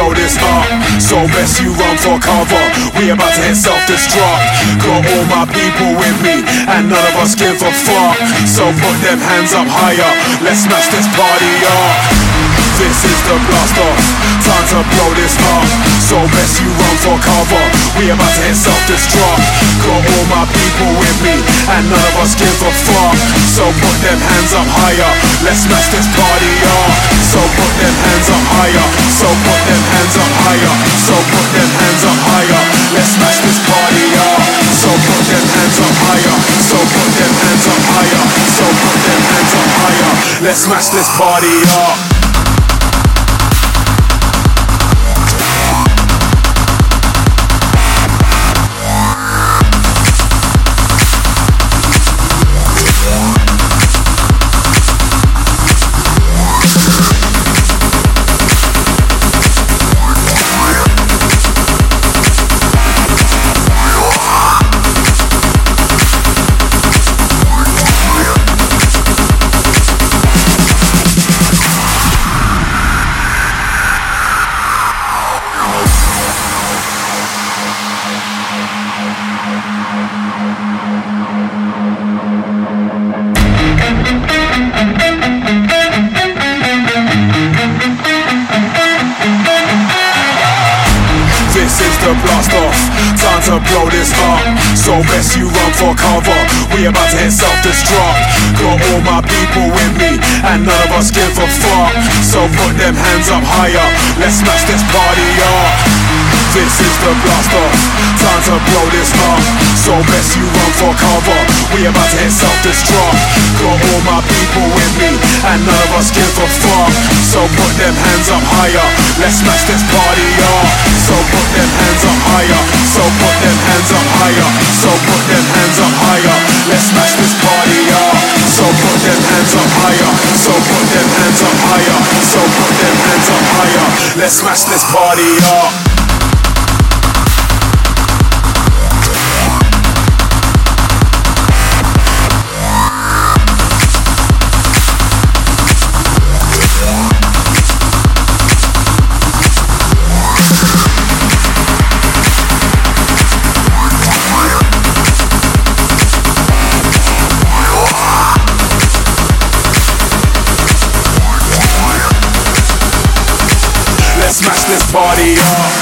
blow this up. So best you run for cover. We about to hit self-destruct. Got all my people with me, and none of us give a fuck. So put them hands up higher. Let's smash this party up. This is the blast off. Time to blow this up. So best you run for cover. We about to hit self-destruct. All my people with me, and none of us give a fuck. So put them hands up higher. Let's smash this party up. So put them hands up higher. So put them hands up higher. So put them hands up higher. Let's smash this party up. So put them hands up higher. So put them hands up higher. So put them hands up higher. Let's smash this party up. Self-destruct. Got all my people with me And none of us give a fuck. So put them hands up higher. Let's smash this party up. This is the blast off Time to blow this up. So best you run for cover. We about to hit self-destruct Got all my people with me And none of us give a fuck. So put them hands up higher. Let's smash this party up. So put them hands up higher. So put them hands up higher. So put them hands up higher. Let's smash this party up. So put them hands up higher. So put them hands up higher. So put them hands up higher. Let's smash this party up party up.